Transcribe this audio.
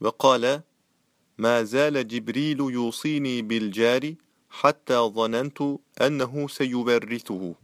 وقال ما زال جبريل يوصيني بالجار حتى ظننت أنه سيورثه